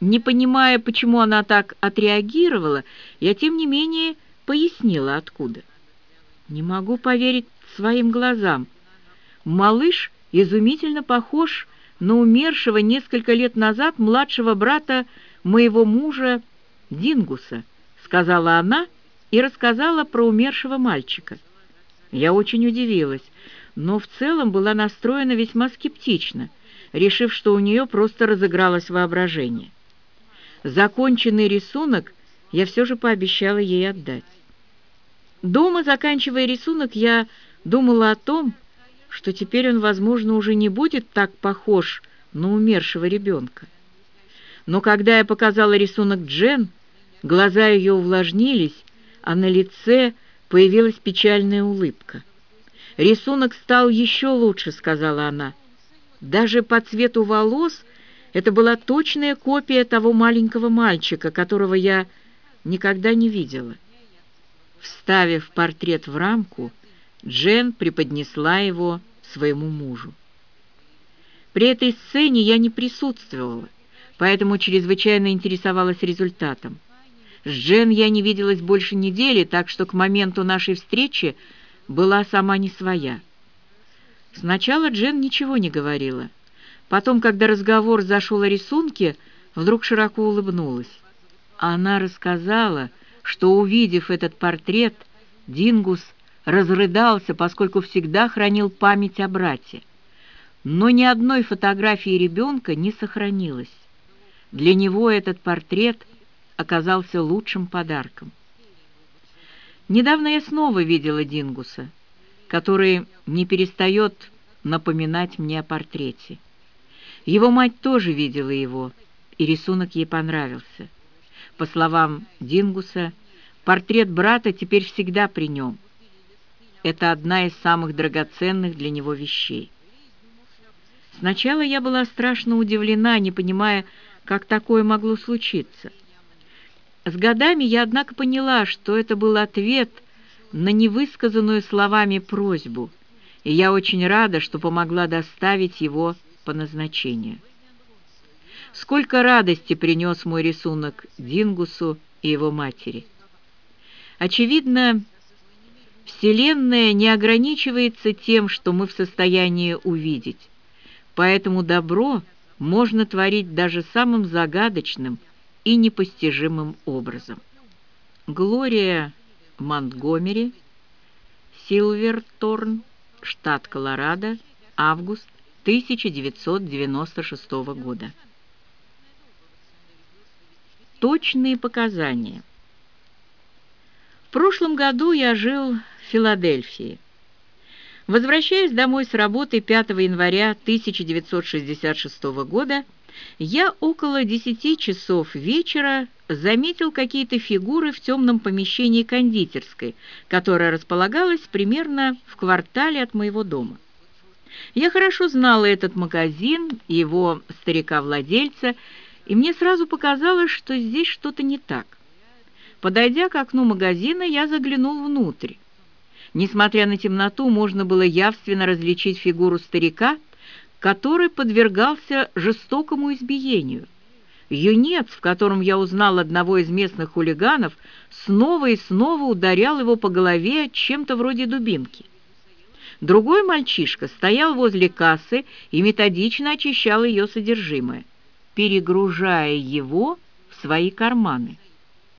Не понимая, почему она так отреагировала, я, тем не менее, пояснила, откуда. Не могу поверить своим глазам. Малыш изумительно похож на умершего несколько лет назад младшего брата моего мужа Дингуса, сказала она и рассказала про умершего мальчика. Я очень удивилась, но в целом была настроена весьма скептично, решив, что у нее просто разыгралось воображение. Законченный рисунок я все же пообещала ей отдать. Дома, заканчивая рисунок, я думала о том, что теперь он, возможно, уже не будет так похож на умершего ребенка. Но когда я показала рисунок Джен, глаза ее увлажнились, а на лице появилась печальная улыбка. «Рисунок стал еще лучше», — сказала она. «Даже по цвету волос это была точная копия того маленького мальчика, которого я никогда не видела». Вставив портрет в рамку, Джен преподнесла его своему мужу. При этой сцене я не присутствовала, поэтому чрезвычайно интересовалась результатом. С Джен я не виделась больше недели, так что к моменту нашей встречи была сама не своя. Сначала Джен ничего не говорила. Потом, когда разговор зашел о рисунке, вдруг широко улыбнулась. Она рассказала, что, увидев этот портрет, Дингус разрыдался, поскольку всегда хранил память о брате. Но ни одной фотографии ребенка не сохранилось. Для него этот портрет оказался лучшим подарком. Недавно я снова видела Дингуса, который не перестает напоминать мне о портрете. Его мать тоже видела его, и рисунок ей понравился. По словам Дингуса, портрет брата теперь всегда при нем. Это одна из самых драгоценных для него вещей. Сначала я была страшно удивлена, не понимая, как такое могло случиться. С годами я, однако, поняла, что это был ответ на невысказанную словами просьбу, и я очень рада, что помогла доставить его по назначению. Сколько радости принес мой рисунок Дингусу и его матери. Очевидно, Вселенная не ограничивается тем, что мы в состоянии увидеть, поэтому добро можно творить даже самым загадочным и непостижимым образом. Глория Монтгомери, Силверторн, штат Колорадо, август 1996 года. Точные показания. В прошлом году я жил в Филадельфии. Возвращаясь домой с работы 5 января 1966 года, я около 10 часов вечера заметил какие-то фигуры в темном помещении кондитерской, которая располагалась примерно в квартале от моего дома. Я хорошо знала этот магазин и его старика-владельца, и мне сразу показалось, что здесь что-то не так. Подойдя к окну магазина, я заглянул внутрь. Несмотря на темноту, можно было явственно различить фигуру старика, который подвергался жестокому избиению. Юнец, в котором я узнал одного из местных хулиганов, снова и снова ударял его по голове чем-то вроде дубинки. Другой мальчишка стоял возле кассы и методично очищал ее содержимое, перегружая его в свои карманы.